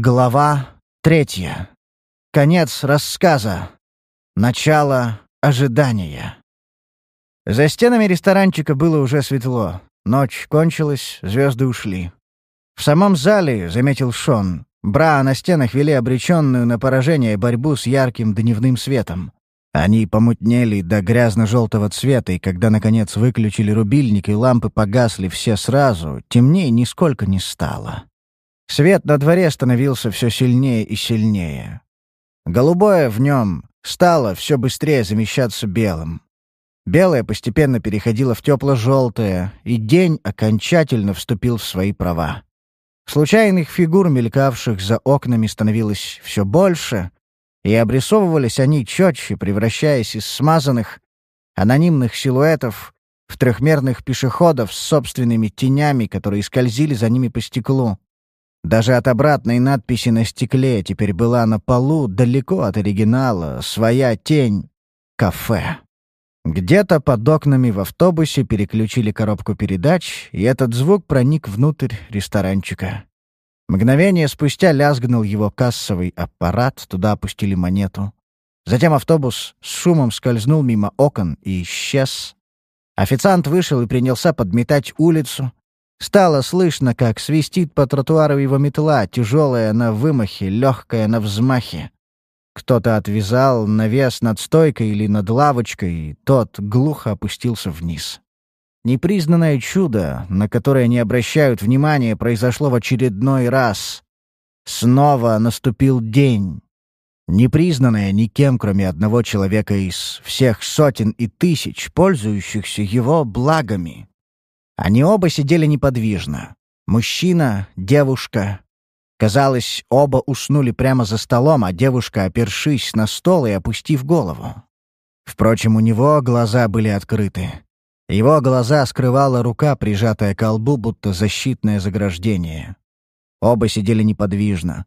Глава третья. Конец рассказа. Начало ожидания. За стенами ресторанчика было уже светло. Ночь кончилась, звезды ушли. В самом зале, заметил Шон, бра на стенах вели обреченную на поражение борьбу с ярким дневным светом. Они помутнели до грязно-желтого цвета, и когда, наконец, выключили рубильник и лампы погасли все сразу, темнее нисколько не стало. Свет на дворе становился все сильнее и сильнее. Голубое в нем стало все быстрее замещаться белым. Белое постепенно переходило в тепло-желтое, и день окончательно вступил в свои права. Случайных фигур, мелькавших за окнами, становилось все больше, и обрисовывались они четче, превращаясь из смазанных, анонимных силуэтов в трехмерных пешеходов с собственными тенями, которые скользили за ними по стеклу. Даже от обратной надписи на стекле теперь была на полу, далеко от оригинала, своя тень — кафе. Где-то под окнами в автобусе переключили коробку передач, и этот звук проник внутрь ресторанчика. Мгновение спустя лязгнул его кассовый аппарат, туда опустили монету. Затем автобус с шумом скользнул мимо окон и исчез. Официант вышел и принялся подметать улицу, Стало слышно, как свистит по тротуару его метла, тяжелая на вымахе, легкая на взмахе. Кто-то отвязал навес над стойкой или над лавочкой, и тот глухо опустился вниз. Непризнанное чудо, на которое не обращают внимания, произошло в очередной раз. Снова наступил день. Непризнанное никем, кроме одного человека из всех сотен и тысяч, пользующихся его благами. Они оба сидели неподвижно. Мужчина, девушка. Казалось, оба уснули прямо за столом, а девушка, опершись на стол и опустив голову. Впрочем, у него глаза были открыты. Его глаза скрывала рука, прижатая к колбу, будто защитное заграждение. Оба сидели неподвижно.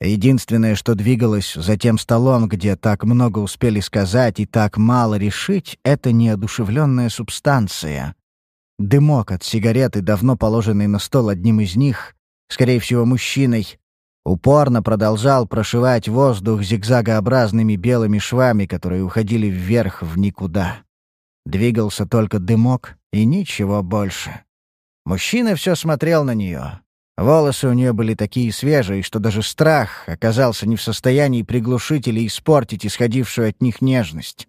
Единственное, что двигалось за тем столом, где так много успели сказать и так мало решить, — это неодушевленная субстанция, Дымок от сигареты, давно положенный на стол одним из них, скорее всего, мужчиной, упорно продолжал прошивать воздух зигзагообразными белыми швами, которые уходили вверх в никуда. Двигался только дымок и ничего больше. Мужчина все смотрел на нее. Волосы у нее были такие свежие, что даже страх оказался не в состоянии приглушить или испортить исходившую от них нежность.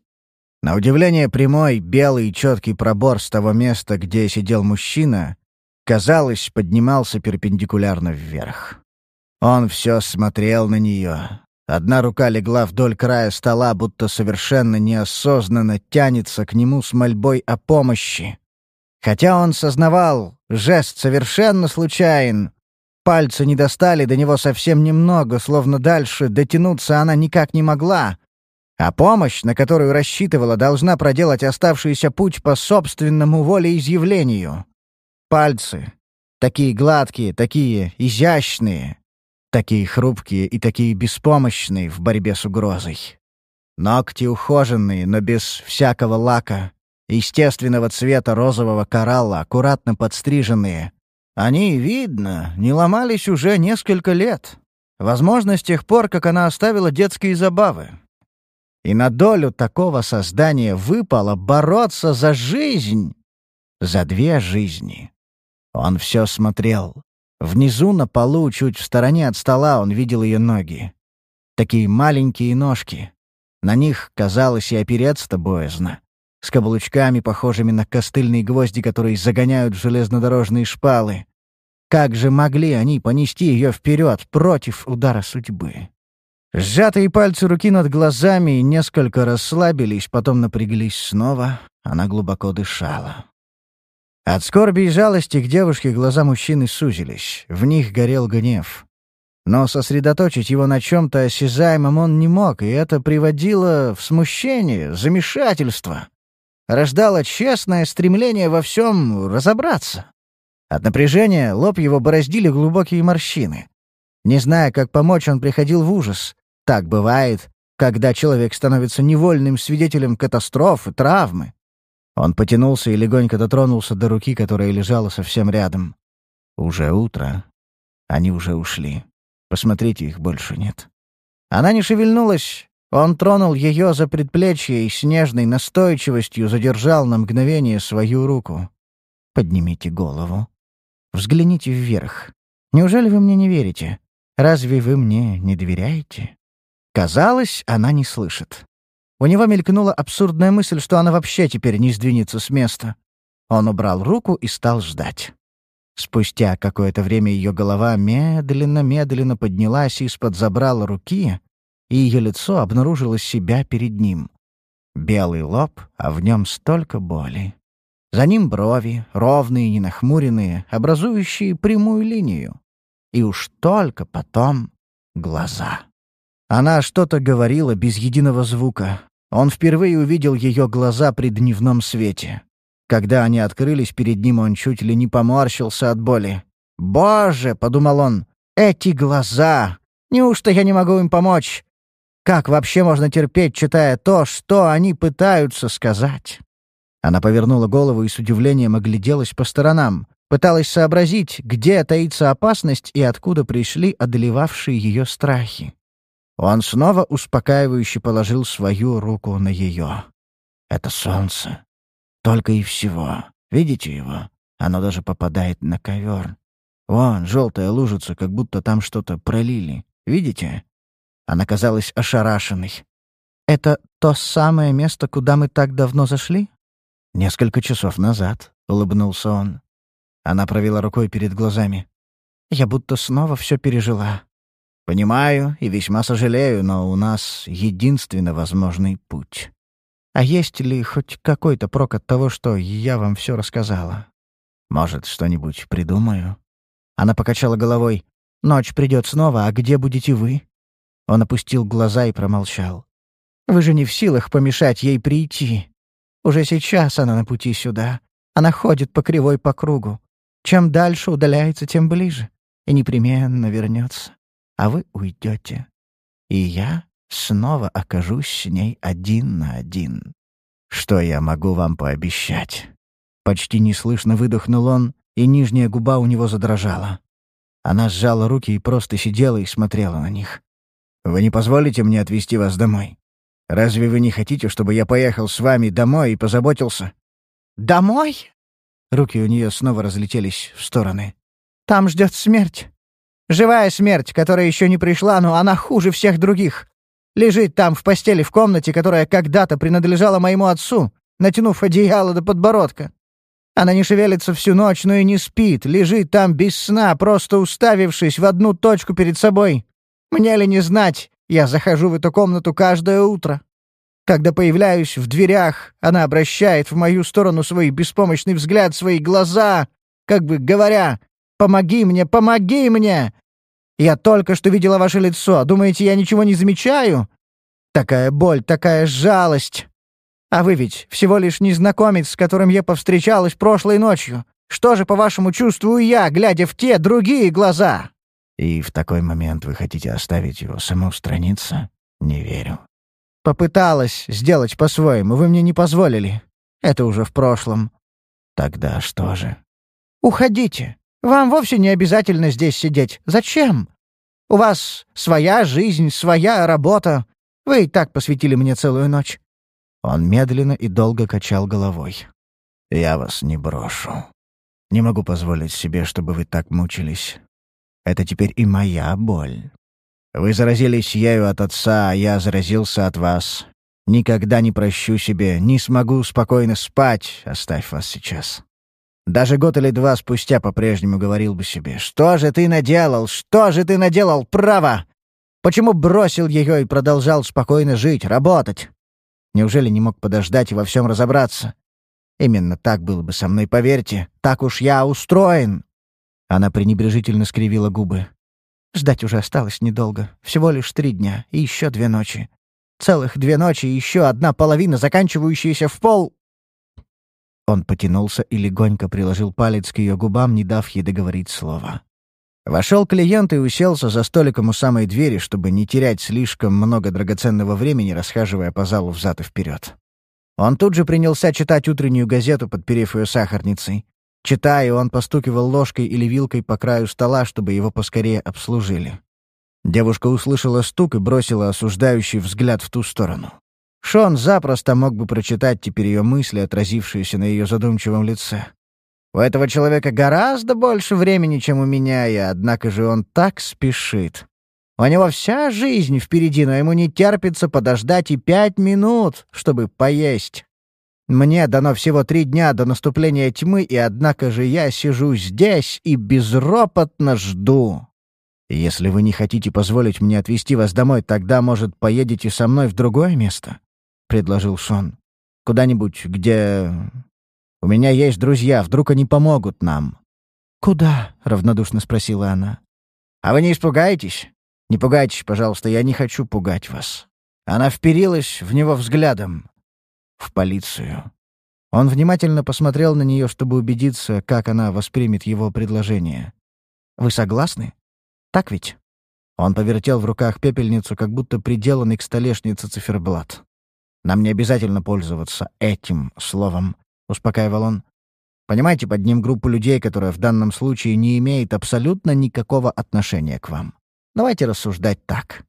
На удивление прямой, белый и четкий пробор с того места, где сидел мужчина, казалось, поднимался перпендикулярно вверх. Он все смотрел на нее. Одна рука легла вдоль края стола, будто совершенно неосознанно тянется к нему с мольбой о помощи. Хотя он сознавал, жест совершенно случайен. Пальцы не достали до него совсем немного, словно дальше дотянуться она никак не могла — а помощь, на которую рассчитывала, должна проделать оставшийся путь по собственному волеизъявлению. Пальцы. Такие гладкие, такие изящные, такие хрупкие и такие беспомощные в борьбе с угрозой. Ногти ухоженные, но без всякого лака, естественного цвета розового коралла, аккуратно подстриженные. Они, видно, не ломались уже несколько лет. Возможно, с тех пор, как она оставила детские забавы. И на долю такого создания выпало бороться за жизнь. За две жизни. Он все смотрел. Внизу на полу, чуть в стороне от стола, он видел ее ноги. Такие маленькие ножки. На них, казалось, и опереться-то боязно. С каблучками, похожими на костыльные гвозди, которые загоняют в железнодорожные шпалы. Как же могли они понести ее вперед против удара судьбы? Сжатые пальцы руки над глазами несколько расслабились, потом напряглись снова. Она глубоко дышала. От скорби и жалости к девушке глаза мужчины сузились. В них горел гнев. Но сосредоточить его на чем-то осязаемом он не мог, и это приводило в смущение, замешательство. Рождало честное стремление во всем разобраться. От напряжения лоб его бороздили глубокие морщины. Не зная, как помочь, он приходил в ужас. Так бывает, когда человек становится невольным свидетелем катастрофы, травмы. Он потянулся и легонько дотронулся до руки, которая лежала совсем рядом. Уже утро. Они уже ушли. Посмотрите, их больше нет». Она не шевельнулась. Он тронул ее за предплечье и с нежной настойчивостью задержал на мгновение свою руку. «Поднимите голову. Взгляните вверх. Неужели вы мне не верите? Разве вы мне не доверяете?» Казалось, она не слышит. У него мелькнула абсурдная мысль, что она вообще теперь не сдвинется с места. Он убрал руку и стал ждать. Спустя какое-то время ее голова медленно-медленно поднялась из-под забрала руки, и ее лицо обнаружило себя перед ним. Белый лоб, а в нем столько боли. За ним брови, ровные, не нахмуренные, образующие прямую линию. И уж только потом глаза. Она что-то говорила без единого звука. Он впервые увидел ее глаза при дневном свете. Когда они открылись перед ним, он чуть ли не поморщился от боли. «Боже!» — подумал он. «Эти глаза! Неужто я не могу им помочь? Как вообще можно терпеть, читая то, что они пытаются сказать?» Она повернула голову и с удивлением огляделась по сторонам. Пыталась сообразить, где таится опасность и откуда пришли одолевавшие ее страхи. Он снова успокаивающе положил свою руку на ее. «Это солнце. Только и всего. Видите его? Оно даже попадает на ковер. Вон, желтая лужица, как будто там что-то пролили. Видите? Она казалась ошарашенной. «Это то самое место, куда мы так давно зашли?» «Несколько часов назад», — улыбнулся он. Она провела рукой перед глазами. «Я будто снова все пережила». «Понимаю и весьма сожалею, но у нас единственно возможный путь». А есть ли хоть какой-то прок от того, что я вам все рассказала? Может, что-нибудь придумаю?» Она покачала головой. «Ночь придет снова, а где будете вы?» Он опустил глаза и промолчал. «Вы же не в силах помешать ей прийти. Уже сейчас она на пути сюда. Она ходит по кривой по кругу. Чем дальше удаляется, тем ближе. И непременно вернется. А вы уйдете. И я снова окажусь с ней один на один. Что я могу вам пообещать?» Почти неслышно выдохнул он, и нижняя губа у него задрожала. Она сжала руки и просто сидела и смотрела на них. «Вы не позволите мне отвезти вас домой? Разве вы не хотите, чтобы я поехал с вами домой и позаботился?» «Домой?» Руки у нее снова разлетелись в стороны. «Там ждет смерть. Живая смерть, которая еще не пришла, но она хуже всех других. Лежит там в постели в комнате, которая когда-то принадлежала моему отцу, натянув одеяло до подбородка. Она не шевелится всю ночь, но и не спит, лежит там без сна, просто уставившись в одну точку перед собой. Мне ли не знать, я захожу в эту комнату каждое утро. Когда появляюсь в дверях, она обращает в мою сторону свой беспомощный взгляд, свои глаза, как бы говоря «Помоги мне, помоги мне!» Я только что видела ваше лицо. Думаете, я ничего не замечаю? Такая боль, такая жалость. А вы ведь всего лишь незнакомец, с которым я повстречалась прошлой ночью. Что же, по-вашему, чувствую я, глядя в те другие глаза?» «И в такой момент вы хотите оставить его самоустраниться? Не верю». «Попыталась сделать по-своему, вы мне не позволили. Это уже в прошлом». «Тогда что же?» «Уходите. Вам вовсе не обязательно здесь сидеть. Зачем? У вас своя жизнь, своя работа. Вы и так посвятили мне целую ночь». Он медленно и долго качал головой. «Я вас не брошу. Не могу позволить себе, чтобы вы так мучились. Это теперь и моя боль. Вы заразились ею от отца, а я заразился от вас. Никогда не прощу себе, не смогу спокойно спать, оставь вас сейчас. Даже год или два спустя по-прежнему говорил бы себе, «Что же ты наделал? Что же ты наделал? Право! Почему бросил ее и продолжал спокойно жить, работать? Неужели не мог подождать и во всем разобраться? Именно так было бы со мной, поверьте. Так уж я устроен!» Она пренебрежительно скривила губы. Ждать уже осталось недолго. Всего лишь три дня и еще две ночи. Целых две ночи и еще одна половина, заканчивающаяся в пол... Он потянулся и легонько приложил палец к ее губам, не дав ей договорить слова. Вошел клиент и уселся за столиком у самой двери, чтобы не терять слишком много драгоценного времени, расхаживая по залу взад и вперед. Он тут же принялся читать утреннюю газету, подперев ее сахарницей. Читая, он постукивал ложкой или вилкой по краю стола, чтобы его поскорее обслужили. Девушка услышала стук и бросила осуждающий взгляд в ту сторону. Шон запросто мог бы прочитать теперь ее мысли, отразившиеся на ее задумчивом лице. У этого человека гораздо больше времени, чем у меня, и однако же он так спешит. У него вся жизнь впереди, но ему не терпится подождать и пять минут, чтобы поесть. Мне дано всего три дня до наступления тьмы, и однако же я сижу здесь и безропотно жду. Если вы не хотите позволить мне отвезти вас домой, тогда, может, поедете со мной в другое место?» — предложил Шон. «Куда-нибудь, где... У меня есть друзья, вдруг они помогут нам». «Куда?» — равнодушно спросила она. «А вы не испугаетесь? Не пугайтесь, пожалуйста, я не хочу пугать вас». Она вперилась в него взглядом. В полицию. Он внимательно посмотрел на нее, чтобы убедиться, как она воспримет его предложение. «Вы согласны?» Так ведь?» Он повертел в руках пепельницу, как будто приделанный к столешнице циферблат. «Нам не обязательно пользоваться этим словом», — успокаивал он. «Понимаете, под ним группу людей, которая в данном случае не имеет абсолютно никакого отношения к вам. Давайте рассуждать так.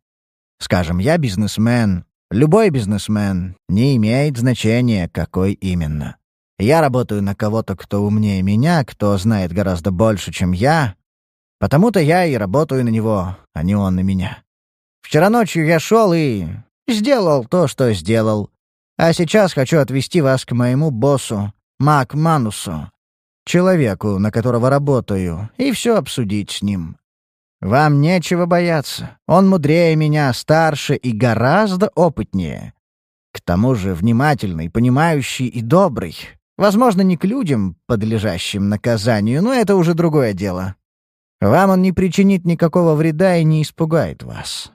Скажем, я бизнесмен. Любой бизнесмен. Не имеет значения, какой именно. Я работаю на кого-то, кто умнее меня, кто знает гораздо больше, чем я, Потому-то я и работаю на него, а не он на меня. Вчера ночью я шел и сделал то, что сделал. А сейчас хочу отвезти вас к моему боссу, Мак Манусу, человеку, на которого работаю, и все обсудить с ним. Вам нечего бояться. Он мудрее меня, старше и гораздо опытнее. К тому же внимательный, понимающий и добрый. Возможно, не к людям, подлежащим наказанию, но это уже другое дело. Вам он не причинит никакого вреда и не испугает вас.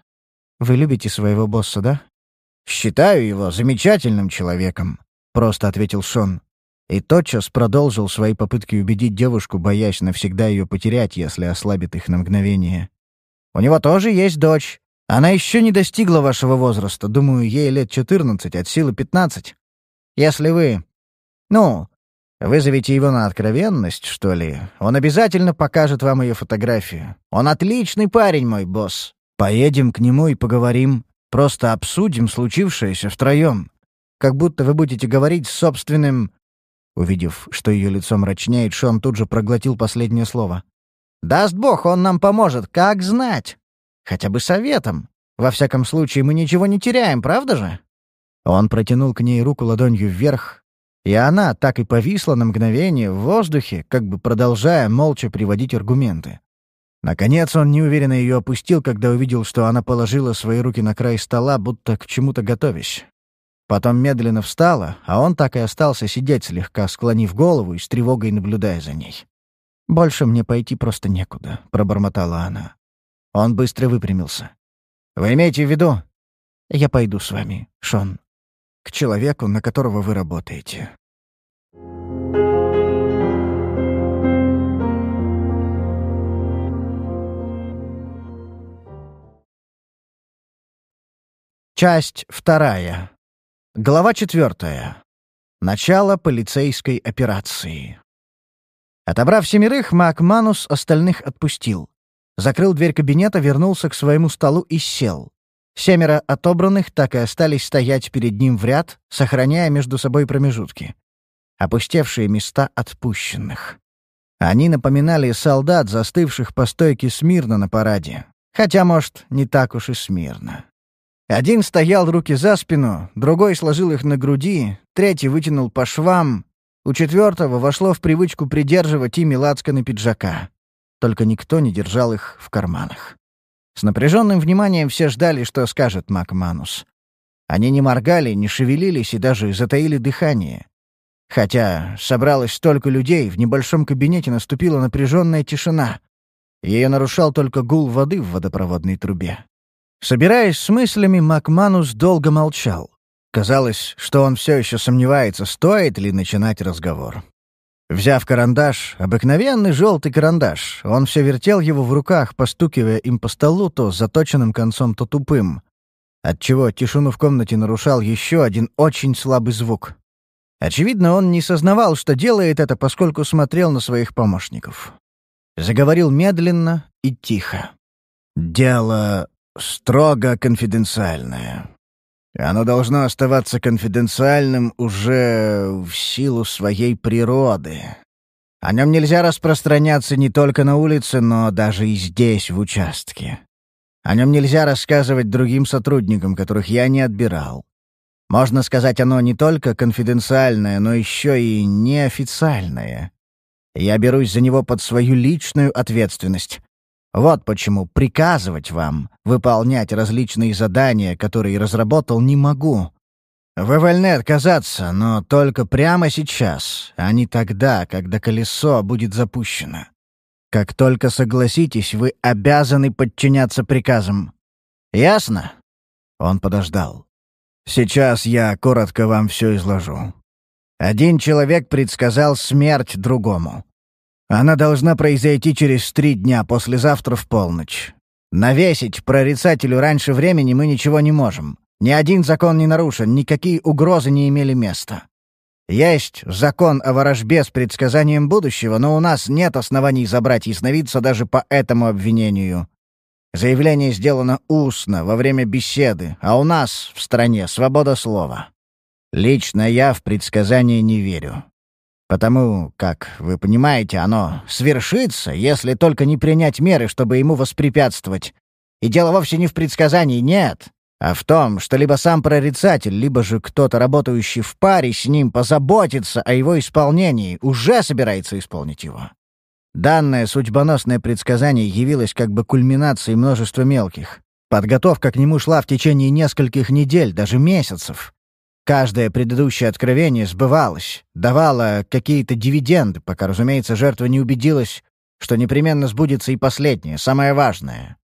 Вы любите своего босса, да? Считаю его замечательным человеком, просто ответил Шон. И тотчас продолжил свои попытки убедить девушку, боясь навсегда ее потерять, если ослабит их на мгновение. У него тоже есть дочь. Она еще не достигла вашего возраста. Думаю, ей лет четырнадцать, от силы пятнадцать. Если вы... Ну, Вызовите его на откровенность, что ли? Он обязательно покажет вам ее фотографию. Он отличный парень, мой босс. Поедем к нему и поговорим. Просто обсудим случившееся втроем. Как будто вы будете говорить с собственным...» Увидев, что ее лицо мрачнеет, Шон тут же проглотил последнее слово. «Даст бог, он нам поможет, как знать. Хотя бы советом. Во всяком случае, мы ничего не теряем, правда же?» Он протянул к ней руку ладонью вверх, и она так и повисла на мгновение в воздухе, как бы продолжая молча приводить аргументы. Наконец он неуверенно ее опустил, когда увидел, что она положила свои руки на край стола, будто к чему-то готовясь. Потом медленно встала, а он так и остался сидеть слегка, склонив голову и с тревогой наблюдая за ней. «Больше мне пойти просто некуда», — пробормотала она. Он быстро выпрямился. «Вы имеете в виду?» «Я пойду с вами, Шон», к человеку, на которого вы работаете. Часть вторая. Глава четвертая. Начало полицейской операции. Отобрав семерых, Макманус остальных отпустил. Закрыл дверь кабинета, вернулся к своему столу и сел. Семеро отобранных так и остались стоять перед ним в ряд, сохраняя между собой промежутки. Опустевшие места отпущенных. Они напоминали солдат, застывших по стойке смирно на параде. Хотя, может, не так уж и смирно. Один стоял руки за спину, другой сложил их на груди, третий вытянул по швам. У четвертого вошло в привычку придерживать ими лацканы пиджака. Только никто не держал их в карманах. С напряженным вниманием все ждали, что скажет Макманус. Они не моргали, не шевелились и даже затаили дыхание. Хотя собралось столько людей, в небольшом кабинете наступила напряженная тишина. Ее нарушал только гул воды в водопроводной трубе. Собираясь с мыслями, Макманус долго молчал. Казалось, что он все еще сомневается, стоит ли начинать разговор. Взяв карандаш, обыкновенный желтый карандаш, он все вертел его в руках, постукивая им по столу то заточенным концом, то тупым, отчего тишину в комнате нарушал еще один очень слабый звук. Очевидно, он не сознавал, что делает это, поскольку смотрел на своих помощников. Заговорил медленно и тихо. «Дело строго конфиденциальное. Оно должно оставаться конфиденциальным уже в силу своей природы. О нем нельзя распространяться не только на улице, но даже и здесь, в участке. О нем нельзя рассказывать другим сотрудникам, которых я не отбирал. Можно сказать, оно не только конфиденциальное, но еще и неофициальное. Я берусь за него под свою личную ответственность. Вот почему приказывать вам выполнять различные задания, которые разработал, не могу. Вы вольны отказаться, но только прямо сейчас, а не тогда, когда колесо будет запущено. Как только согласитесь, вы обязаны подчиняться приказам. Ясно? Он подождал. Сейчас я коротко вам все изложу. Один человек предсказал смерть другому. Она должна произойти через три дня, послезавтра в полночь. Навесить прорицателю раньше времени мы ничего не можем. Ни один закон не нарушен, никакие угрозы не имели места. Есть закон о ворожбе с предсказанием будущего, но у нас нет оснований забрать ясновидца даже по этому обвинению. Заявление сделано устно, во время беседы, а у нас в стране свобода слова. Лично я в предсказание не верю. Потому, как вы понимаете, оно свершится, если только не принять меры, чтобы ему воспрепятствовать. И дело вовсе не в предсказании, нет, а в том, что либо сам прорицатель, либо же кто-то, работающий в паре с ним, позаботится о его исполнении, уже собирается исполнить его. Данное судьбоносное предсказание явилось как бы кульминацией множества мелких. Подготовка к нему шла в течение нескольких недель, даже месяцев. Каждое предыдущее откровение сбывалось, давало какие-то дивиденды, пока, разумеется, жертва не убедилась, что непременно сбудется и последнее, самое важное.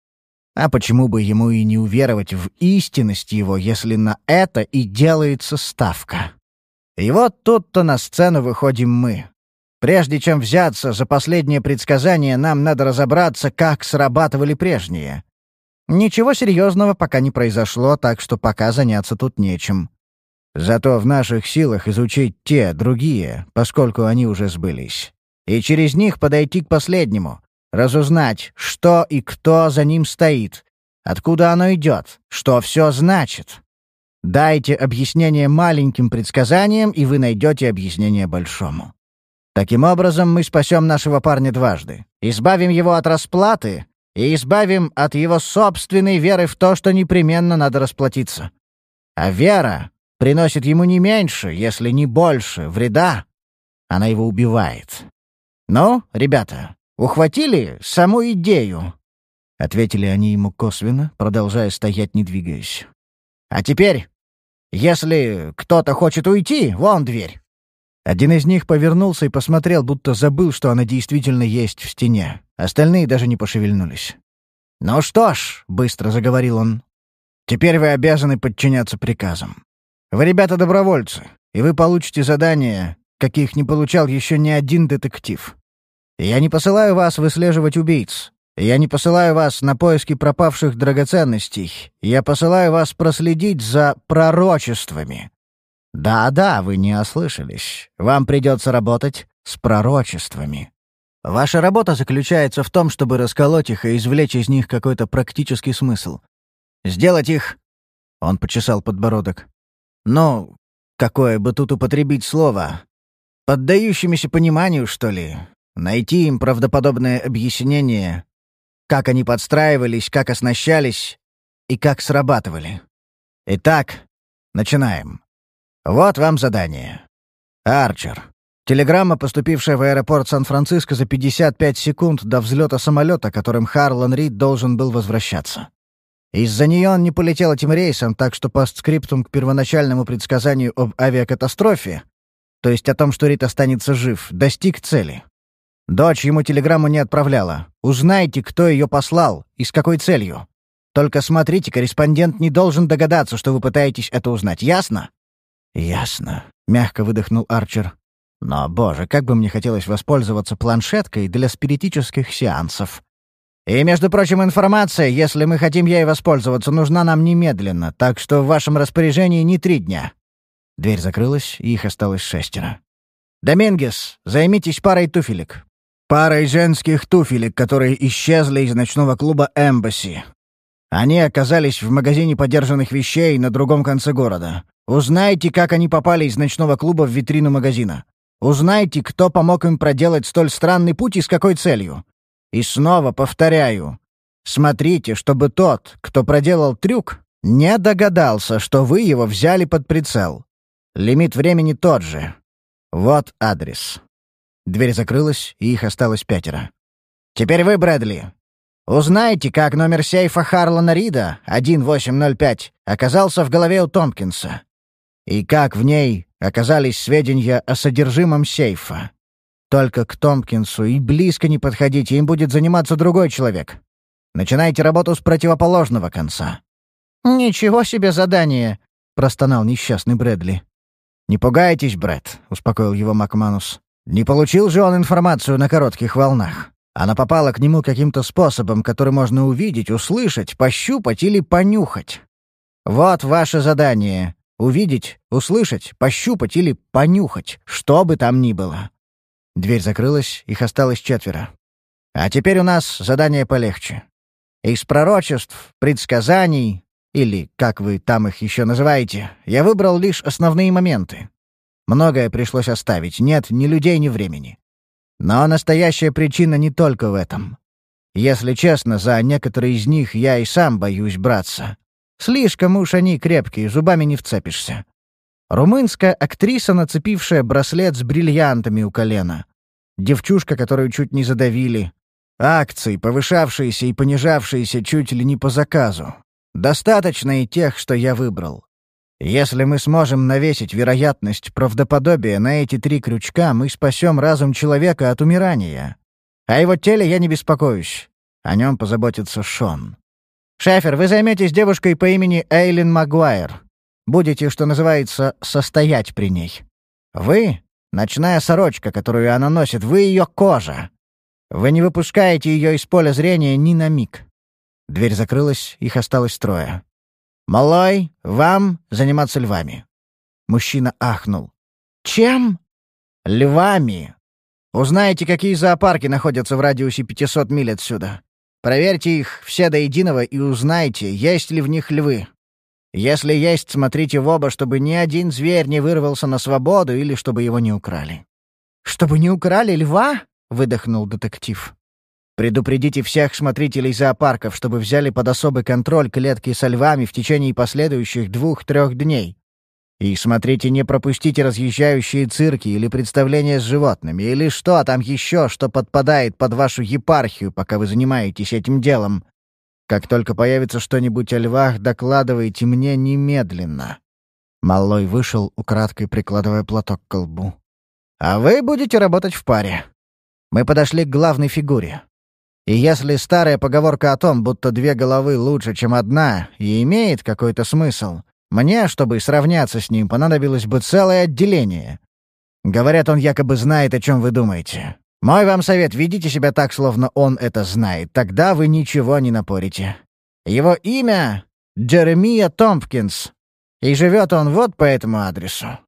А почему бы ему и не уверовать в истинность его, если на это и делается ставка? И вот тут-то на сцену выходим мы. Прежде чем взяться за последнее предсказание, нам надо разобраться, как срабатывали прежние. Ничего серьезного пока не произошло, так что пока заняться тут нечем. Зато в наших силах изучить те, другие, поскольку они уже сбылись. И через них подойти к последнему, разузнать, что и кто за ним стоит, откуда оно идет, что все значит. Дайте объяснение маленьким предсказаниям, и вы найдете объяснение большому. Таким образом, мы спасем нашего парня дважды. Избавим его от расплаты и избавим от его собственной веры в то, что непременно надо расплатиться. А вера приносит ему не меньше, если не больше, вреда. Она его убивает. «Ну, ребята, ухватили саму идею?» Ответили они ему косвенно, продолжая стоять, не двигаясь. «А теперь, если кто-то хочет уйти, вон дверь». Один из них повернулся и посмотрел, будто забыл, что она действительно есть в стене. Остальные даже не пошевельнулись. «Ну что ж», — быстро заговорил он, — «теперь вы обязаны подчиняться приказам. Вы, ребята, добровольцы, и вы получите задания, каких не получал еще ни один детектив. Я не посылаю вас выслеживать убийц. Я не посылаю вас на поиски пропавших драгоценностей. Я посылаю вас проследить за пророчествами. Да-да, вы не ослышались. Вам придется работать с пророчествами. Ваша работа заключается в том, чтобы расколоть их и извлечь из них какой-то практический смысл. Сделать их... Он почесал подбородок. Ну, какое бы тут употребить слово? Поддающимися пониманию, что ли? Найти им правдоподобное объяснение, как они подстраивались, как оснащались и как срабатывали. Итак, начинаем. Вот вам задание. Арчер. Телеграмма, поступившая в аэропорт Сан-Франциско за 55 секунд до взлета самолета, которым Харлан Рид должен был возвращаться. Из-за нее он не полетел этим рейсом, так что постскриптум к первоначальному предсказанию об авиакатастрофе, то есть о том, что Рит останется жив, достиг цели. Дочь ему телеграмму не отправляла. Узнайте, кто ее послал и с какой целью. Только смотрите, корреспондент не должен догадаться, что вы пытаетесь это узнать. Ясно? Ясно, мягко выдохнул Арчер. Но, боже, как бы мне хотелось воспользоваться планшеткой для спиритических сеансов. И, между прочим, информация, если мы хотим ей воспользоваться, нужна нам немедленно, так что в вашем распоряжении не три дня». Дверь закрылась, и их осталось шестеро. «Домингес, займитесь парой туфелек. Парой женских туфелек, которые исчезли из ночного клуба «Эмбасси». Они оказались в магазине подержанных вещей на другом конце города. Узнайте, как они попали из ночного клуба в витрину магазина. Узнайте, кто помог им проделать столь странный путь и с какой целью. И снова повторяю. Смотрите, чтобы тот, кто проделал трюк, не догадался, что вы его взяли под прицел. Лимит времени тот же. Вот адрес. Дверь закрылась, и их осталось пятеро. «Теперь вы, Брэдли. Узнайте, как номер сейфа Харлана Рида, 1805, оказался в голове у Томпкинса. И как в ней оказались сведения о содержимом сейфа. Только к Томпкинсу и близко не подходите, им будет заниматься другой человек. Начинайте работу с противоположного конца». «Ничего себе задание!» — простонал несчастный Брэдли. «Не пугайтесь, Брэд», — успокоил его Макманус. «Не получил же он информацию на коротких волнах. Она попала к нему каким-то способом, который можно увидеть, услышать, пощупать или понюхать. Вот ваше задание — увидеть, услышать, пощупать или понюхать, что бы там ни было». Дверь закрылась, их осталось четверо. «А теперь у нас задание полегче. Из пророчеств, предсказаний, или как вы там их еще называете, я выбрал лишь основные моменты. Многое пришлось оставить, нет ни людей, ни времени. Но настоящая причина не только в этом. Если честно, за некоторые из них я и сам боюсь браться. Слишком уж они крепкие, зубами не вцепишься. Румынская актриса, нацепившая браслет с бриллиантами у колена. Девчушка, которую чуть не задавили. Акции, повышавшиеся и понижавшиеся чуть ли не по заказу. Достаточно и тех, что я выбрал. Если мы сможем навесить вероятность правдоподобия на эти три крючка, мы спасем разум человека от умирания. О его теле я не беспокоюсь. О нем позаботится Шон. Шефер, вы займетесь девушкой по имени Эйлин Магуайр. Будете, что называется, состоять при ней. Вы — ночная сорочка, которую она носит, вы ее кожа. Вы не выпускаете ее из поля зрения ни на миг. Дверь закрылась, их осталось трое. «Малой, вам заниматься львами». Мужчина ахнул. «Чем?» «Львами. Узнаете, какие зоопарки находятся в радиусе 500 миль отсюда. Проверьте их все до единого и узнайте, есть ли в них львы. Если есть, смотрите в оба, чтобы ни один зверь не вырвался на свободу или чтобы его не украли». «Чтобы не украли льва?» — выдохнул детектив. Предупредите всех смотрителей зоопарков, чтобы взяли под особый контроль клетки со львами в течение последующих двух-трех дней. И смотрите, не пропустите разъезжающие цирки или представления с животными, или что там еще, что подпадает под вашу епархию, пока вы занимаетесь этим делом. Как только появится что-нибудь о львах, докладывайте мне немедленно». Малой вышел, украдкой прикладывая платок к колбу. «А вы будете работать в паре. Мы подошли к главной фигуре. И если старая поговорка о том, будто две головы лучше, чем одна, и имеет какой-то смысл, мне, чтобы сравняться с ним, понадобилось бы целое отделение. Говорят, он якобы знает, о чем вы думаете. Мой вам совет — ведите себя так, словно он это знает. Тогда вы ничего не напорите. Его имя — Джеремия Томпкинс. И живет он вот по этому адресу.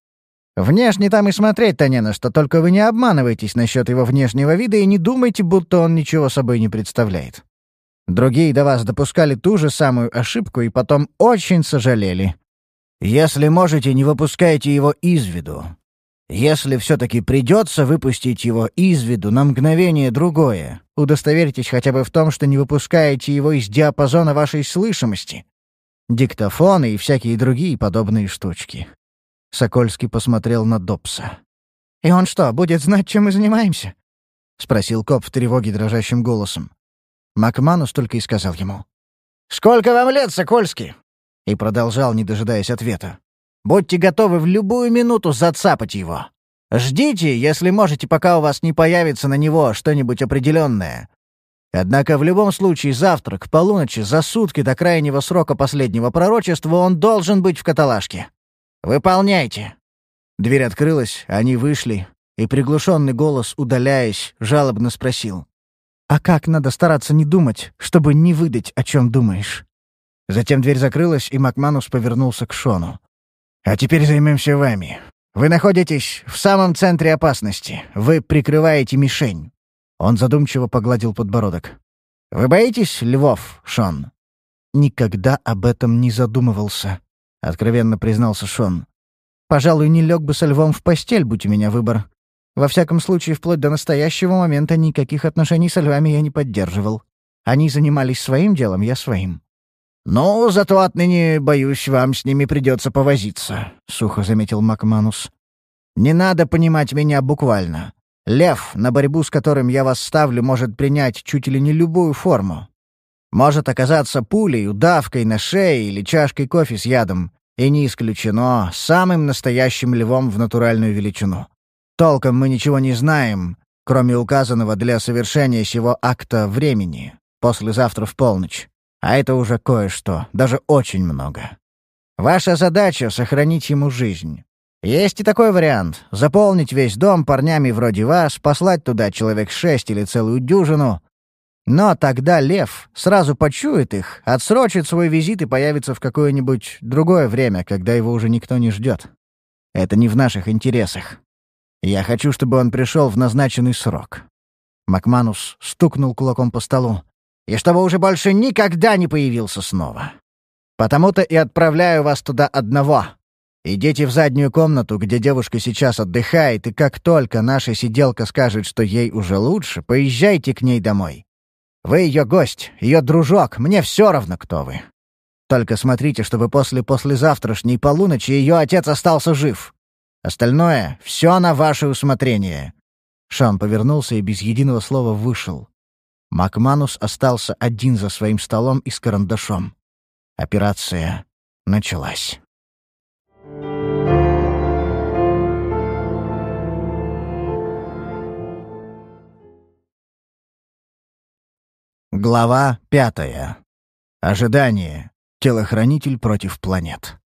Внешне там и смотреть-то не на что, только вы не обманывайтесь насчет его внешнего вида и не думайте, будто он ничего собой не представляет. Другие до вас допускали ту же самую ошибку и потом очень сожалели. Если можете, не выпускайте его из виду. Если все-таки придется выпустить его из виду на мгновение другое, удостоверьтесь хотя бы в том, что не выпускаете его из диапазона вашей слышимости. Диктофоны и всякие другие подобные штучки. Сокольский посмотрел на Добса. «И он что, будет знать, чем мы занимаемся?» — спросил коп в тревоге дрожащим голосом. Макманус только и сказал ему. «Сколько вам лет, Сокольский?» И продолжал, не дожидаясь ответа. «Будьте готовы в любую минуту зацапать его. Ждите, если можете, пока у вас не появится на него что-нибудь определенное. Однако в любом случае завтра, к полуночи, за сутки до крайнего срока последнего пророчества он должен быть в каталажке. «Выполняйте!» Дверь открылась, они вышли, и приглушенный голос, удаляясь, жалобно спросил. «А как надо стараться не думать, чтобы не выдать, о чем думаешь?» Затем дверь закрылась, и Макманус повернулся к Шону. «А теперь займемся вами. Вы находитесь в самом центре опасности. Вы прикрываете мишень». Он задумчиво погладил подбородок. «Вы боитесь львов, Шон?» никогда об этом не задумывался», — откровенно признался Шон. «Пожалуй, не лег бы со львом в постель, будь у меня выбор. Во всяком случае, вплоть до настоящего момента никаких отношений со львами я не поддерживал. Они занимались своим делом, я своим». «Ну, зато отныне, боюсь, вам с ними придется повозиться», — сухо заметил Макманус. «Не надо понимать меня буквально. Лев, на борьбу с которым я вас ставлю, может принять чуть ли не любую форму. Может оказаться пулей, удавкой на шее или чашкой кофе с ядом. И не исключено, самым настоящим львом в натуральную величину. Толком мы ничего не знаем, кроме указанного для совершения сего акта времени, послезавтра в полночь. А это уже кое-что, даже очень много. Ваша задача — сохранить ему жизнь. Есть и такой вариант — заполнить весь дом парнями вроде вас, послать туда человек шесть или целую дюжину. Но тогда лев сразу почует их, отсрочит свой визит и появится в какое-нибудь другое время, когда его уже никто не ждет. Это не в наших интересах. Я хочу, чтобы он пришел в назначенный срок. Макманус стукнул кулаком по столу и чтобы уже больше никогда не появился снова. Потому-то и отправляю вас туда одного. Идите в заднюю комнату, где девушка сейчас отдыхает, и как только наша сиделка скажет, что ей уже лучше, поезжайте к ней домой. Вы ее гость, ее дружок, мне все равно, кто вы. Только смотрите, чтобы после послезавтрашней полуночи ее отец остался жив. Остальное — все на ваше усмотрение». Шан повернулся и без единого слова вышел. Макманус остался один за своим столом и с карандашом. Операция началась. Глава пятая. Ожидание. Телохранитель против планет.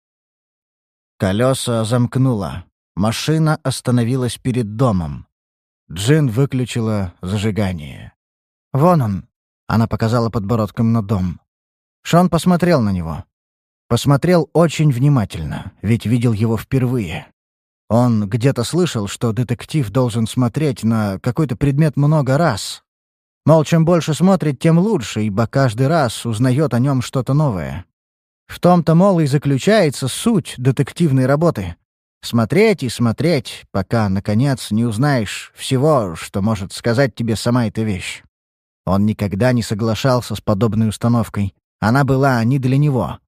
Колеса замкнуло. Машина остановилась перед домом. Джин выключила зажигание. «Вон он!» — она показала подбородком на дом. Шон посмотрел на него. Посмотрел очень внимательно, ведь видел его впервые. Он где-то слышал, что детектив должен смотреть на какой-то предмет много раз. Мол, чем больше смотрит, тем лучше, ибо каждый раз узнает о нем что-то новое. В том-то, мол, и заключается суть детективной работы. Смотреть и смотреть, пока, наконец, не узнаешь всего, что может сказать тебе сама эта вещь. Он никогда не соглашался с подобной установкой. Она была не для него.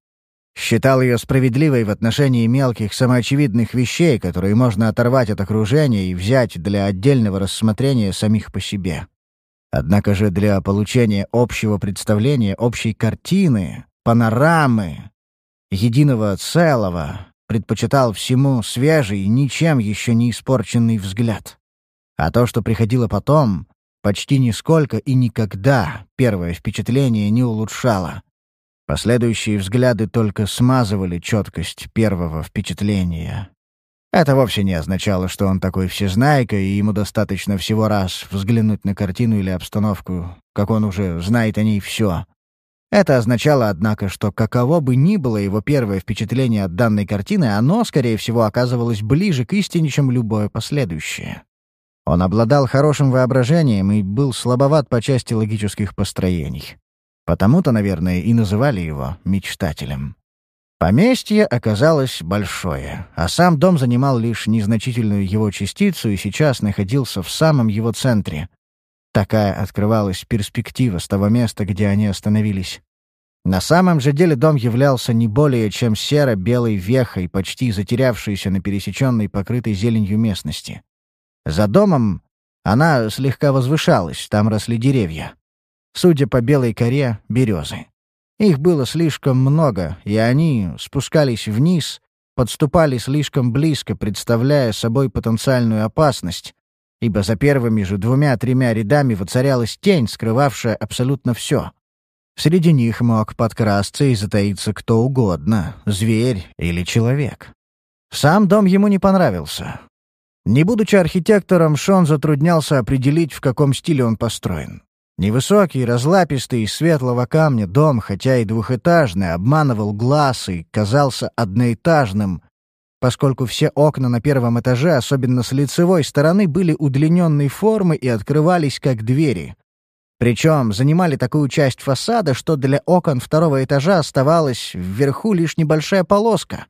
Считал ее справедливой в отношении мелких самоочевидных вещей, которые можно оторвать от окружения и взять для отдельного рассмотрения самих по себе. Однако же для получения общего представления, общей картины, панорамы, единого целого, предпочитал всему свежий, ничем еще не испорченный взгляд. А то, что приходило потом, почти нисколько и никогда первое впечатление не улучшало. Последующие взгляды только смазывали четкость первого впечатления. Это вовсе не означало, что он такой всезнайка, и ему достаточно всего раз взглянуть на картину или обстановку, как он уже знает о ней все. Это означало, однако, что каково бы ни было его первое впечатление от данной картины, оно, скорее всего, оказывалось ближе к истине, чем любое последующее. Он обладал хорошим воображением и был слабоват по части логических построений. Потому-то, наверное, и называли его мечтателем. Поместье оказалось большое, а сам дом занимал лишь незначительную его частицу и сейчас находился в самом его центре. Такая открывалась перспектива с того места, где они остановились. На самом же деле дом являлся не более чем серо-белой вехой, почти затерявшейся на пересеченной покрытой зеленью местности. За домом она слегка возвышалась, там росли деревья. Судя по белой коре, березы. Их было слишком много, и они спускались вниз, подступали слишком близко, представляя собой потенциальную опасность, ибо за первыми же двумя-тремя рядами воцарялась тень, скрывавшая абсолютно все. Среди них мог подкрасться и затаиться кто угодно — зверь или человек. Сам дом ему не понравился. Не будучи архитектором, Шон затруднялся определить, в каком стиле он построен. Невысокий, разлапистый, из светлого камня дом, хотя и двухэтажный, обманывал глаз и казался одноэтажным, поскольку все окна на первом этаже, особенно с лицевой стороны, были удлиненной формы и открывались как двери. Причем занимали такую часть фасада, что для окон второго этажа оставалась вверху лишь небольшая полоска.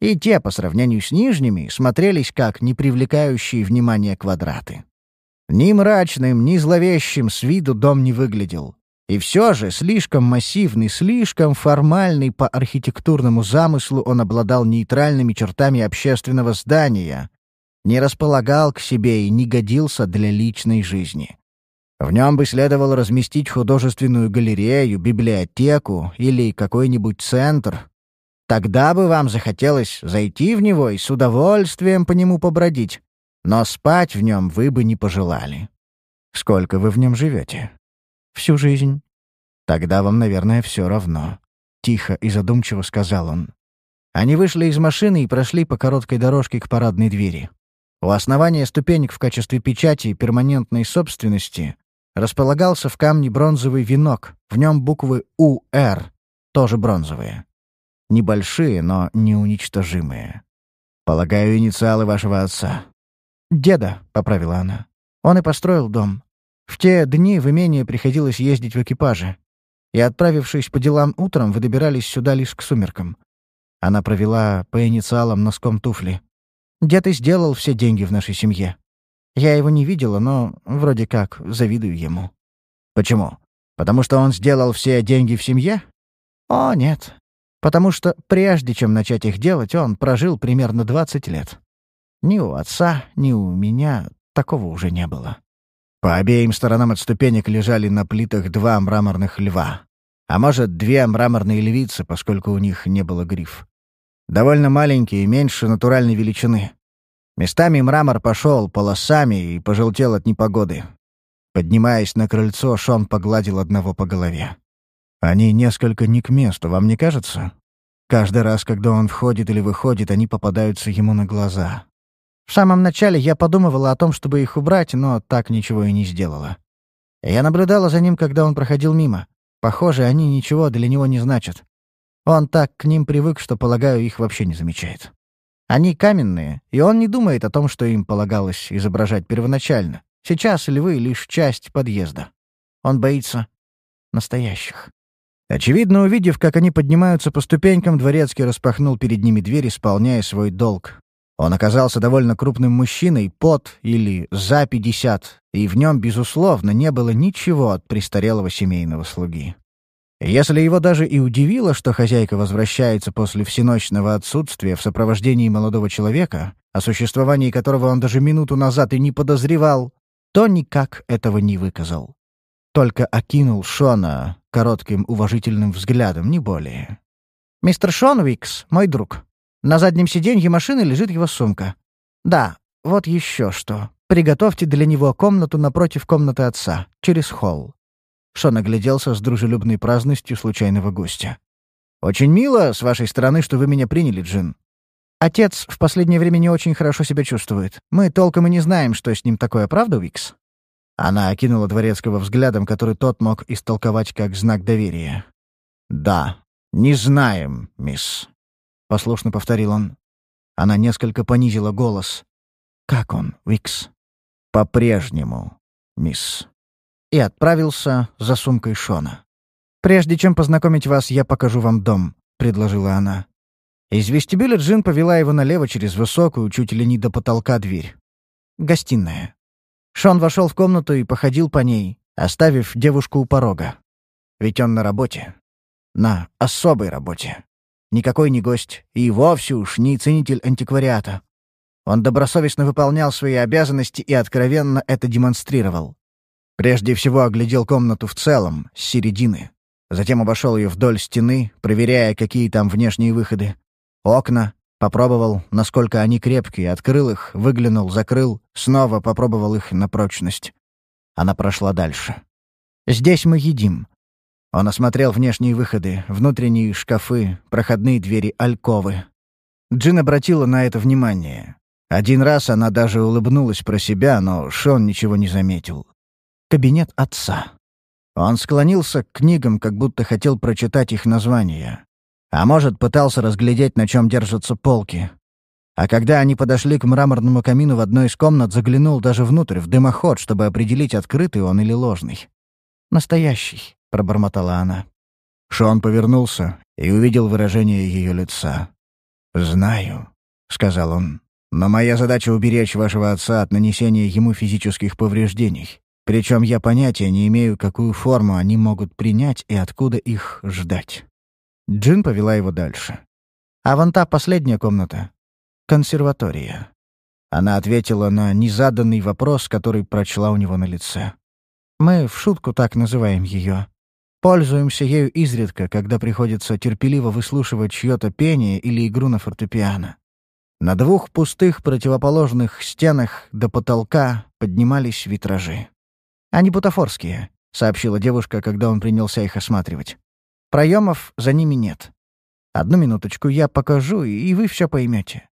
И те, по сравнению с нижними, смотрелись как непривлекающие внимания квадраты. Ни мрачным, ни зловещим с виду дом не выглядел. И все же слишком массивный, слишком формальный по архитектурному замыслу он обладал нейтральными чертами общественного здания, не располагал к себе и не годился для личной жизни. В нем бы следовало разместить художественную галерею, библиотеку или какой-нибудь центр. Тогда бы вам захотелось зайти в него и с удовольствием по нему побродить. Но спать в нем вы бы не пожелали. Сколько вы в нем живете? Всю жизнь. Тогда вам, наверное, все равно. Тихо и задумчиво сказал он. Они вышли из машины и прошли по короткой дорожке к парадной двери. У основания ступенек в качестве печати перманентной собственности располагался в камне бронзовый венок, в нем буквы «УР», тоже бронзовые. Небольшие, но неуничтожимые. Полагаю, инициалы вашего отца. «Деда», — поправила она. «Он и построил дом. В те дни в имение приходилось ездить в экипаже. И, отправившись по делам утром, вы добирались сюда лишь к сумеркам. Она провела по инициалам носком туфли. Дед и сделал все деньги в нашей семье. Я его не видела, но вроде как завидую ему. Почему? Потому что он сделал все деньги в семье? О, нет. Потому что прежде чем начать их делать, он прожил примерно 20 лет. Ни у отца, ни у меня такого уже не было. По обеим сторонам от ступенек лежали на плитах два мраморных льва. А может, две мраморные львицы, поскольку у них не было гриф. Довольно маленькие, меньше натуральной величины. Местами мрамор пошел полосами и пожелтел от непогоды. Поднимаясь на крыльцо, Шон погладил одного по голове. «Они несколько не к месту, вам не кажется? Каждый раз, когда он входит или выходит, они попадаются ему на глаза. В самом начале я подумывала о том, чтобы их убрать, но так ничего и не сделала. Я наблюдала за ним, когда он проходил мимо. Похоже, они ничего для него не значат. Он так к ним привык, что, полагаю, их вообще не замечает. Они каменные, и он не думает о том, что им полагалось изображать первоначально. Сейчас львы — лишь часть подъезда. Он боится настоящих. Очевидно, увидев, как они поднимаются по ступенькам, Дворецкий распахнул перед ними дверь, исполняя свой долг. Он оказался довольно крупным мужчиной, под или за пятьдесят, и в нем, безусловно, не было ничего от престарелого семейного слуги. Если его даже и удивило, что хозяйка возвращается после всеночного отсутствия в сопровождении молодого человека, о существовании которого он даже минуту назад и не подозревал, то никак этого не выказал. Только окинул Шона коротким уважительным взглядом, не более. «Мистер Шон Уикс, мой друг. На заднем сиденье машины лежит его сумка. Да, вот еще что. Приготовьте для него комнату напротив комнаты отца, через холл. Шон огляделся с дружелюбной праздностью случайного гостя. «Очень мило с вашей стороны, что вы меня приняли, Джин. Отец в последнее время не очень хорошо себя чувствует. Мы толком и не знаем, что с ним такое, правда, Викс?» Она окинула дворецкого взглядом, который тот мог истолковать как знак доверия. «Да, не знаем, мисс», — послушно повторил он. Она несколько понизила голос. «Как он, Викс?» «По-прежнему, мисс» и отправился за сумкой Шона. «Прежде чем познакомить вас, я покажу вам дом», — предложила она. Из вестибюля Джин повела его налево через высокую, чуть ли не до потолка дверь. Гостиная. Шон вошел в комнату и походил по ней, оставив девушку у порога. Ведь он на работе. На особой работе. Никакой не гость, и вовсе уж не ценитель антиквариата. Он добросовестно выполнял свои обязанности и откровенно это демонстрировал. Прежде всего оглядел комнату в целом, с середины. Затем обошел ее вдоль стены, проверяя, какие там внешние выходы. Окна. Попробовал, насколько они крепкие, открыл их, выглянул, закрыл, снова попробовал их на прочность. Она прошла дальше. «Здесь мы едим». Он осмотрел внешние выходы, внутренние шкафы, проходные двери, альковы. Джин обратила на это внимание. Один раз она даже улыбнулась про себя, но Шон ничего не заметил кабинет отца. Он склонился к книгам, как будто хотел прочитать их названия. А может, пытался разглядеть, на чем держатся полки. А когда они подошли к мраморному камину в одной из комнат, заглянул даже внутрь, в дымоход, чтобы определить, открытый он или ложный. «Настоящий», — пробормотала она. Шон повернулся и увидел выражение ее лица. «Знаю», — сказал он, — «но моя задача — уберечь вашего отца от нанесения ему физических повреждений. Причем я понятия не имею, какую форму они могут принять и откуда их ждать». Джин повела его дальше. «А вон та последняя комната — консерватория». Она ответила на незаданный вопрос, который прочла у него на лице. «Мы в шутку так называем ее. Пользуемся ею изредка, когда приходится терпеливо выслушивать чьё-то пение или игру на фортепиано. На двух пустых противоположных стенах до потолка поднимались витражи. «Они бутафорские», — сообщила девушка, когда он принялся их осматривать. «Проемов за ними нет. Одну минуточку, я покажу, и вы все поймете».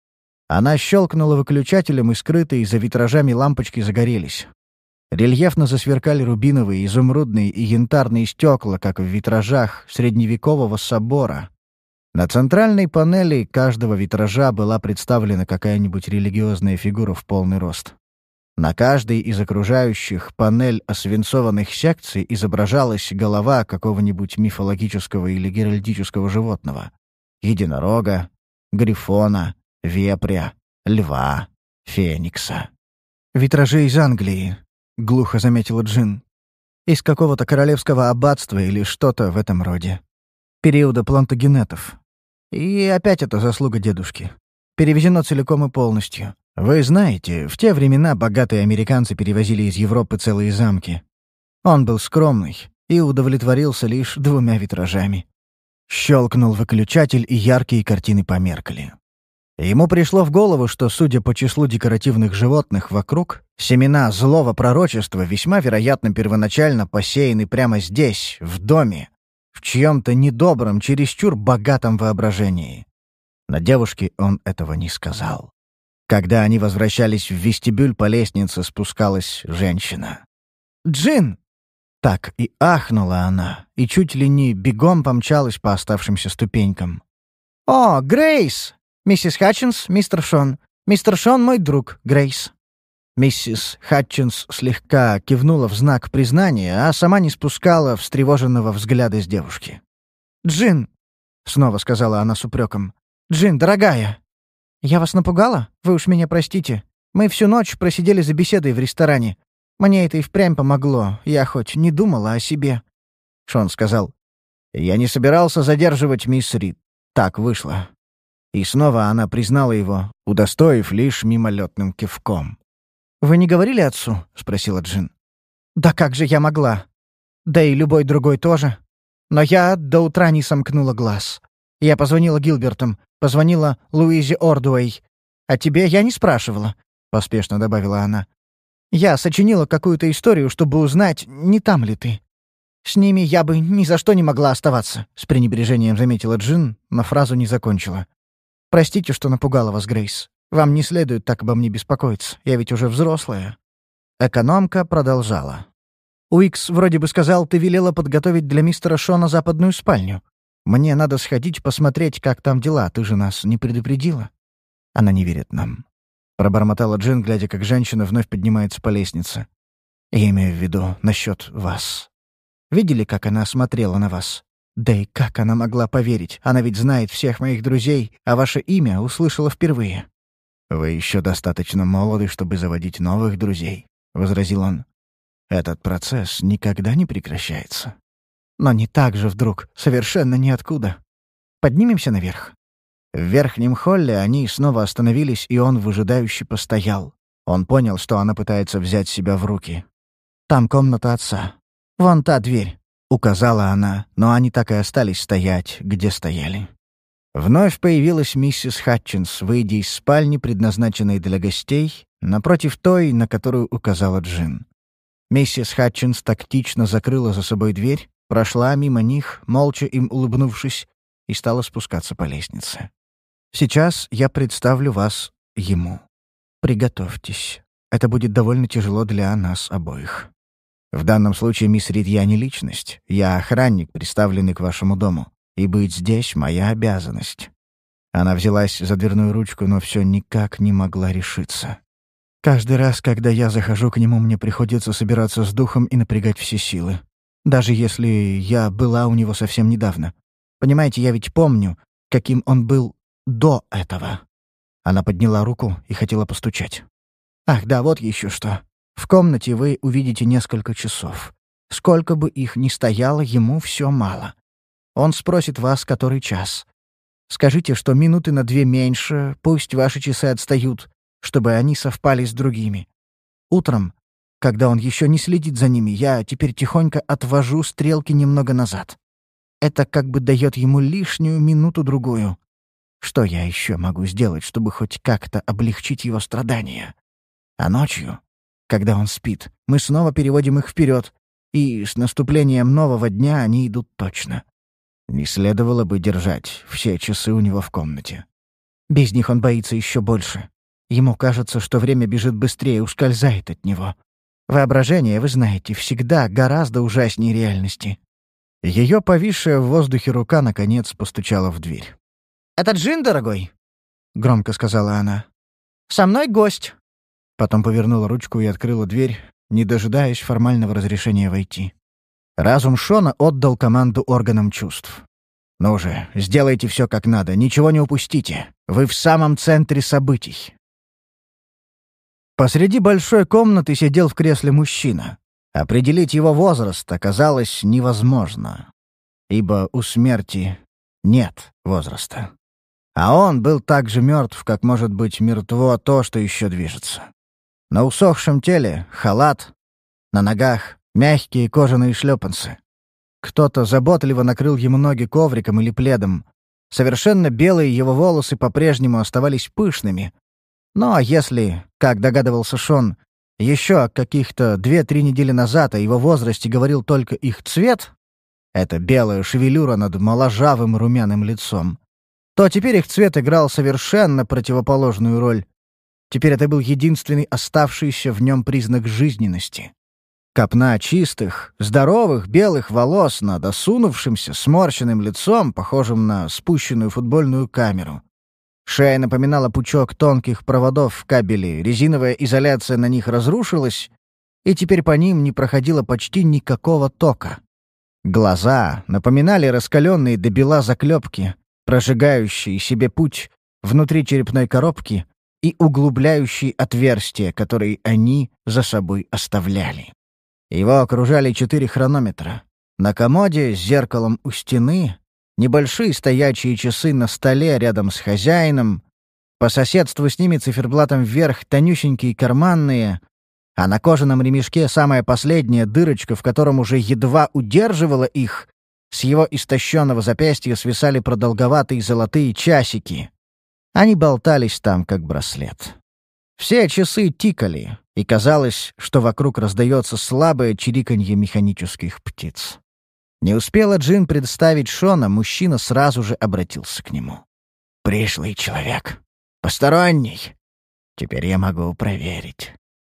Она щелкнула выключателем, и скрытые за витражами лампочки загорелись. Рельефно засверкали рубиновые, изумрудные и янтарные стекла, как в витражах средневекового собора. На центральной панели каждого витража была представлена какая-нибудь религиозная фигура в полный рост. На каждой из окружающих панель освинцованных секций изображалась голова какого-нибудь мифологического или геральдического животного. Единорога, грифона, вепря, льва, феникса. «Витражи из Англии», — глухо заметила Джин. «Из какого-то королевского аббатства или что-то в этом роде. Периода плантагенетов. И опять это заслуга дедушки. Перевезено целиком и полностью. Вы знаете, в те времена богатые американцы перевозили из Европы целые замки. Он был скромный и удовлетворился лишь двумя витражами. Щелкнул выключатель, и яркие картины померкли. Ему пришло в голову, что, судя по числу декоративных животных вокруг, семена злого пророчества весьма вероятно первоначально посеяны прямо здесь, в доме, в чьем-то недобром, чересчур богатом воображении. На девушке он этого не сказал. Когда они возвращались в вестибюль, по лестнице спускалась женщина. «Джин!» Так и ахнула она, и чуть ли не бегом помчалась по оставшимся ступенькам. «О, Грейс! Миссис Хатчинс, мистер Шон. Мистер Шон — мой друг, Грейс». Миссис Хатчинс слегка кивнула в знак признания, а сама не спускала встревоженного взгляда с девушки. «Джин!» — снова сказала она с упреком. «Джин, дорогая!» «Я вас напугала? Вы уж меня простите. Мы всю ночь просидели за беседой в ресторане. Мне это и впрямь помогло. Я хоть не думала о себе». Шон сказал. «Я не собирался задерживать мисс Рид. Так вышло. И снова она признала его, удостоив лишь мимолетным кивком. «Вы не говорили отцу?» — спросила Джин. «Да как же я могла? Да и любой другой тоже. Но я до утра не сомкнула глаз. Я позвонила Гилбертам, позвонила Луизе Ордуэй. А тебе я не спрашивала», — поспешно добавила она. «Я сочинила какую-то историю, чтобы узнать, не там ли ты. С ними я бы ни за что не могла оставаться», — с пренебрежением заметила Джин, но фразу не закончила. Простите, что напугала вас, Грейс. Вам не следует так обо мне беспокоиться. Я ведь уже взрослая». Экономка продолжала. «Уикс вроде бы сказал, ты велела подготовить для мистера Шона западную спальню. Мне надо сходить посмотреть, как там дела. Ты же нас не предупредила?» «Она не верит нам», — пробормотала Джин, глядя, как женщина вновь поднимается по лестнице. «Я имею в виду насчет вас. Видели, как она смотрела на вас? Да и как она могла поверить? Она ведь знает всех моих друзей, а ваше имя услышала впервые. «Вы еще достаточно молоды, чтобы заводить новых друзей», — возразил он. «Этот процесс никогда не прекращается». «Но не так же вдруг, совершенно ниоткуда. Поднимемся наверх». В верхнем холле они снова остановились, и он выжидающе постоял. Он понял, что она пытается взять себя в руки. «Там комната отца. Вон та дверь. — указала она, но они так и остались стоять, где стояли. Вновь появилась миссис Хатчинс, выйдя из спальни, предназначенной для гостей, напротив той, на которую указала Джин. Миссис Хатчинс тактично закрыла за собой дверь, прошла мимо них, молча им улыбнувшись, и стала спускаться по лестнице. «Сейчас я представлю вас ему. Приготовьтесь. Это будет довольно тяжело для нас обоих». В данном случае, мисс Рид, я не личность. Я охранник, представленный к вашему дому. И быть здесь — моя обязанность». Она взялась за дверную ручку, но все никак не могла решиться. «Каждый раз, когда я захожу к нему, мне приходится собираться с духом и напрягать все силы. Даже если я была у него совсем недавно. Понимаете, я ведь помню, каким он был до этого. Она подняла руку и хотела постучать. Ах, да, вот еще что. В комнате вы увидите несколько часов. Сколько бы их ни стояло, ему все мало. Он спросит вас, который час. Скажите, что минуты на две меньше, пусть ваши часы отстают, чтобы они совпали с другими. Утром когда он еще не следит за ними, я теперь тихонько отвожу стрелки немного назад. Это как бы дает ему лишнюю минуту-другую. Что я еще могу сделать, чтобы хоть как-то облегчить его страдания? А ночью, когда он спит, мы снова переводим их вперед, и с наступлением нового дня они идут точно. Не следовало бы держать все часы у него в комнате. Без них он боится еще больше. Ему кажется, что время бежит быстрее, ускользает от него. Воображение, вы знаете, всегда гораздо ужаснее реальности. Ее повисшая в воздухе рука, наконец, постучала в дверь. «Это Джин, дорогой?» — громко сказала она. «Со мной гость». Потом повернула ручку и открыла дверь, не дожидаясь формального разрешения войти. Разум Шона отдал команду органам чувств. «Ну же, сделайте все как надо, ничего не упустите. Вы в самом центре событий. Посреди большой комнаты сидел в кресле мужчина. Определить его возраст оказалось невозможно, ибо у смерти нет возраста. А он был так же мертв, как может быть мертво то, что еще движется. На усохшем теле — халат, на ногах — мягкие кожаные шлепанцы. Кто-то заботливо накрыл ему ноги ковриком или пледом. Совершенно белые его волосы по-прежнему оставались пышными, но ну, а если, как догадывался Шон, еще каких-то две-три недели назад о его возрасте говорил только их цвет, это белая шевелюра над моложавым румяным лицом, то теперь их цвет играл совершенно противоположную роль. Теперь это был единственный оставшийся в нем признак жизненности. Копна чистых, здоровых белых волос над осунувшимся, сморщенным лицом, похожим на спущенную футбольную камеру. Шея напоминала пучок тонких проводов в кабеле, резиновая изоляция на них разрушилась, и теперь по ним не проходило почти никакого тока. Глаза напоминали раскаленные до бела заклепки, прожигающие себе путь внутри черепной коробки и углубляющие отверстия, которые они за собой оставляли. Его окружали четыре хронометра. На комоде с зеркалом у стены небольшие стоячие часы на столе рядом с хозяином, по соседству с ними циферблатом вверх тонюсенькие карманные, а на кожаном ремешке самая последняя дырочка, в котором уже едва удерживала их, с его истощенного запястья свисали продолговатые золотые часики. Они болтались там, как браслет. Все часы тикали, и казалось, что вокруг раздается слабое чириканье механических птиц. Не успела Джин представить Шона, мужчина сразу же обратился к нему. «Пришлый человек. Посторонний. Теперь я могу проверить.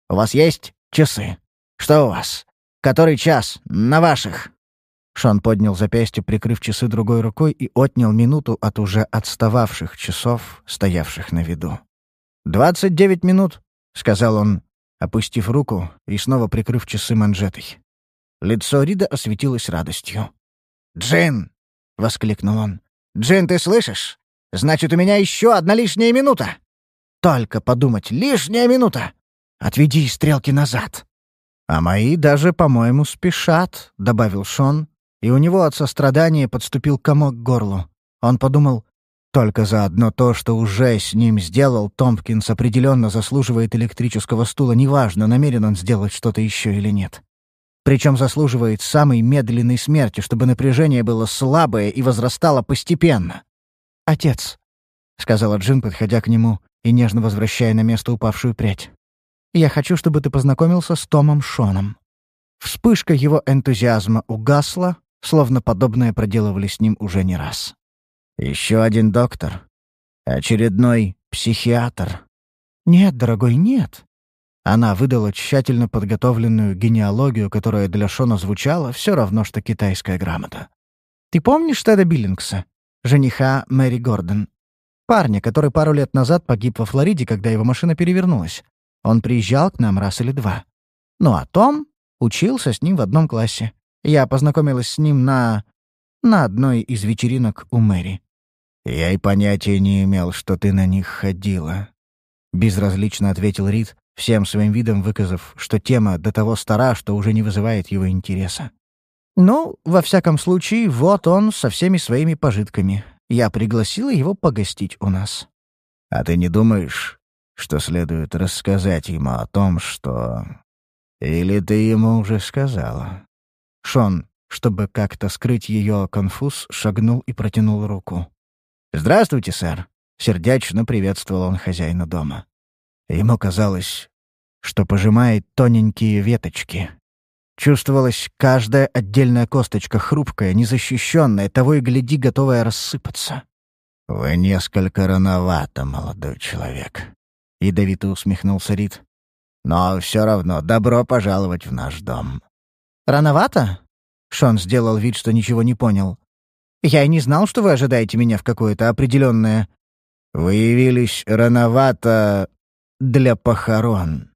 У вас есть часы? Что у вас? Который час? На ваших?» Шон поднял запястье, прикрыв часы другой рукой, и отнял минуту от уже отстававших часов, стоявших на виду. «Двадцать девять минут», — сказал он, опустив руку и снова прикрыв часы манжетой. Лицо Рида осветилось радостью. «Джин!» — воскликнул он. «Джин, ты слышишь? Значит, у меня еще одна лишняя минута!» «Только подумать, лишняя минута! Отведи стрелки назад!» «А мои даже, по-моему, спешат», — добавил Шон, и у него от сострадания подступил комок к горлу. Он подумал, только за одно то, что уже с ним сделал, Томпкинс определенно заслуживает электрического стула, неважно, намерен он сделать что-то еще или нет. Причем заслуживает самой медленной смерти, чтобы напряжение было слабое и возрастало постепенно. «Отец», — сказала Джин, подходя к нему и нежно возвращая на место упавшую прядь, «я хочу, чтобы ты познакомился с Томом Шоном». Вспышка его энтузиазма угасла, словно подобное проделывали с ним уже не раз. «Еще один доктор. Очередной психиатр». «Нет, дорогой, нет. Она выдала тщательно подготовленную генеалогию, которая для Шона звучала все равно, что китайская грамота. «Ты помнишь Теда Биллингса, жениха Мэри Гордон? Парня, который пару лет назад погиб во Флориде, когда его машина перевернулась. Он приезжал к нам раз или два. Ну а Том учился с ним в одном классе. Я познакомилась с ним на... на одной из вечеринок у Мэри. «Я и понятия не имел, что ты на них ходила», — безразлично ответил Рид, всем своим видом выказав, что тема до того стара, что уже не вызывает его интереса. «Ну, во всяком случае, вот он со всеми своими пожитками. Я пригласила его погостить у нас». «А ты не думаешь, что следует рассказать ему о том, что... Или ты ему уже сказала?» Шон, чтобы как-то скрыть ее конфуз, шагнул и протянул руку. «Здравствуйте, сэр!» — сердечно приветствовал он хозяина дома. Ему казалось, что пожимает тоненькие веточки. Чувствовалась каждая отдельная косточка, хрупкая, незащищенная, того и гляди, готовая рассыпаться. «Вы несколько рановато, молодой человек», — ядовито усмехнулся Рид. «Но все равно добро пожаловать в наш дом». «Рановато?» — Шон сделал вид, что ничего не понял. «Я и не знал, что вы ожидаете меня в какое-то определенное...» «Вы явились рановато для похорон»,